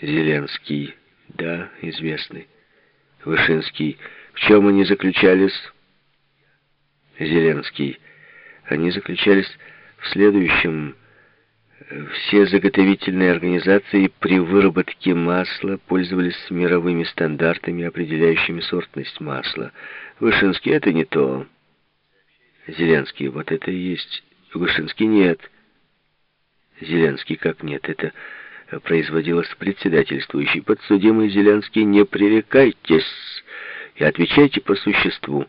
Зеленский. Да, известный. Вышинский. В чем они заключались? Зеленский. Они заключались в следующем. Все заготовительные организации при выработке масла пользовались мировыми стандартами, определяющими сортность масла. Вышинский — это не то. Зеленский — вот это и есть. Вышинский — нет. Зеленский — как нет, это производилось председательствующий. Подсудимый Зеленский, не пререкайтесь и отвечайте по существу.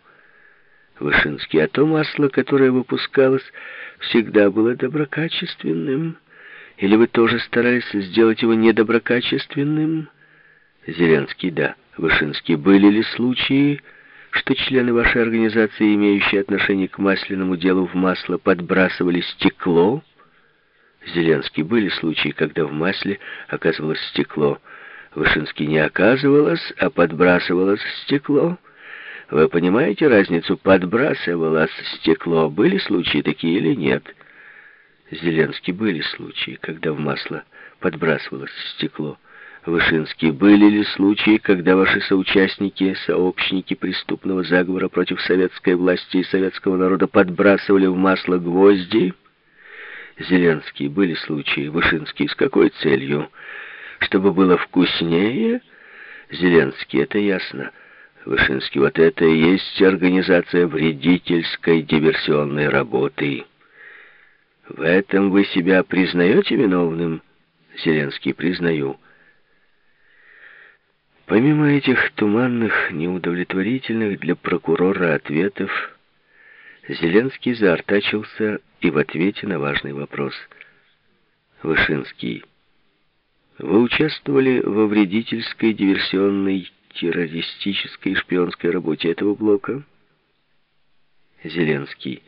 Вышинский, а то масло, которое выпускалось, всегда было доброкачественным. Или вы тоже старались сделать его недоброкачественным? Зеленский, да. Вышинский, были ли случаи, что члены вашей организации, имеющие отношение к масляному делу в масло, подбрасывали стекло? Зеленский, были случаи, когда в масле оказывалось стекло. Вышинский не оказывалось, а подбрасывалось стекло. Вы понимаете разницу? Подбрасывалось стекло. Были случаи такие или нет? Зеленский, были случаи, когда в масло подбрасывалось стекло. Вышинский, были ли случаи, когда ваши соучастники, сообщники преступного заговора против советской власти и советского народа подбрасывали в масло гвозди? Зеленский, были случаи. Вышинский, с какой целью? Чтобы было вкуснее? Зеленский, это ясно. Вышинский, вот это и есть организация вредительской диверсионной работы. В этом вы себя признаете виновным? Зеленский, признаю. Помимо этих туманных, неудовлетворительных для прокурора ответов, Зеленский заортачился и в ответе на важный вопрос. Вышинский. Вы участвовали во вредительской, диверсионной, террористической шпионской работе этого блока? Зеленский.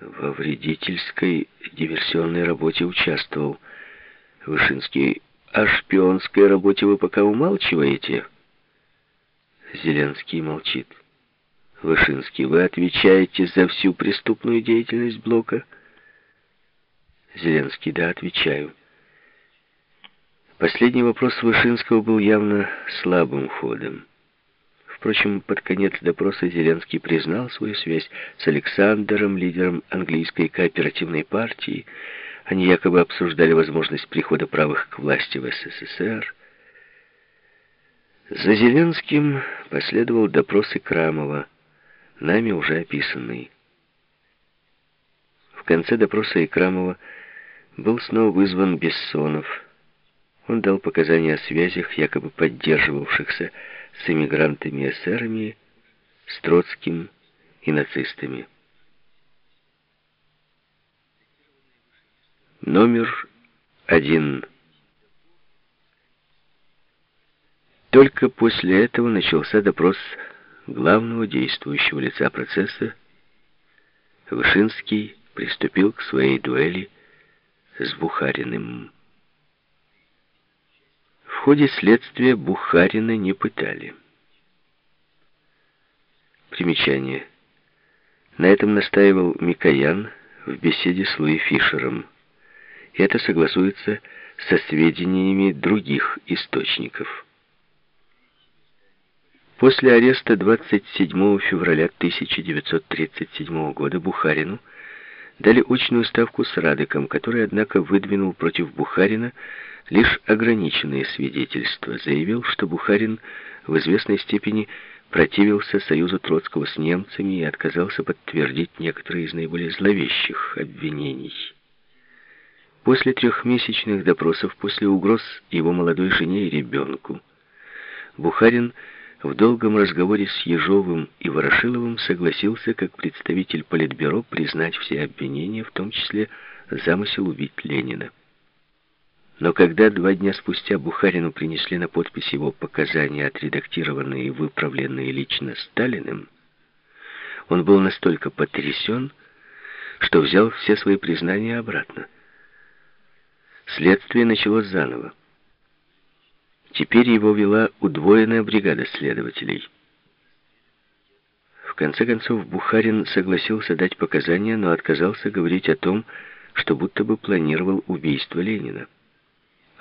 Во вредительской, диверсионной работе участвовал. Вышинский. О шпионской работе вы пока умалчиваете? Зеленский молчит. Вышинский, вы отвечаете за всю преступную деятельность Блока? Зеленский, да, отвечаю. Последний вопрос Вышинского был явно слабым ходом. Впрочем, под конец допроса Зеленский признал свою связь с Александром, лидером английской кооперативной партии, они якобы обсуждали возможность прихода правых к власти в СССР. За Зеленским последовал допрос Икрамова, нами уже описанный. В конце допроса Икрамова был снова вызван Бессонов. Он дал показания о связях, якобы поддерживавшихся с эмигрантами-эсерами, с Троцким и нацистами. Номер один. Только после этого начался допрос главного действующего лица процесса. Вышинский приступил к своей дуэли с Бухариным. В ходе следствия Бухарина не пытали. Примечание. На этом настаивал Микоян в беседе с Луи Фишером и это согласуется со сведениями других источников. После ареста 27 февраля 1937 года Бухарину дали очную ставку с Радыком, который, однако, выдвинул против Бухарина лишь ограниченные свидетельства. Заявил, что Бухарин в известной степени противился союзу Троцкого с немцами и отказался подтвердить некоторые из наиболее зловещих обвинений. После трехмесячных допросов, после угроз его молодой жене и ребенку, Бухарин в долгом разговоре с Ежовым и Ворошиловым согласился как представитель Политбюро признать все обвинения, в том числе замысел убить Ленина. Но когда два дня спустя Бухарину принесли на подпись его показания, отредактированные и выправленные лично Сталиным, он был настолько потрясен, что взял все свои признания обратно. Следствие началось заново. Теперь его вела удвоенная бригада следователей. В конце концов, Бухарин согласился дать показания, но отказался говорить о том, что будто бы планировал убийство Ленина.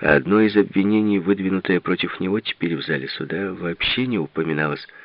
А одно из обвинений, выдвинутое против него теперь в зале суда, вообще не упоминалось.